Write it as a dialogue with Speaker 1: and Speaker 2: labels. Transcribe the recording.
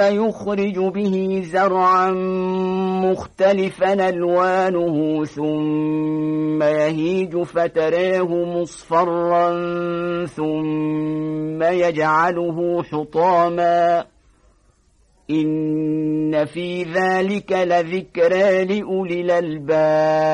Speaker 1: يخرج به زرعا مختلفا ألوانه ثم يهيج فتراه مصفرا ثم يجعله حطاما. إن في ذلك لذكرى لأولي الألباب.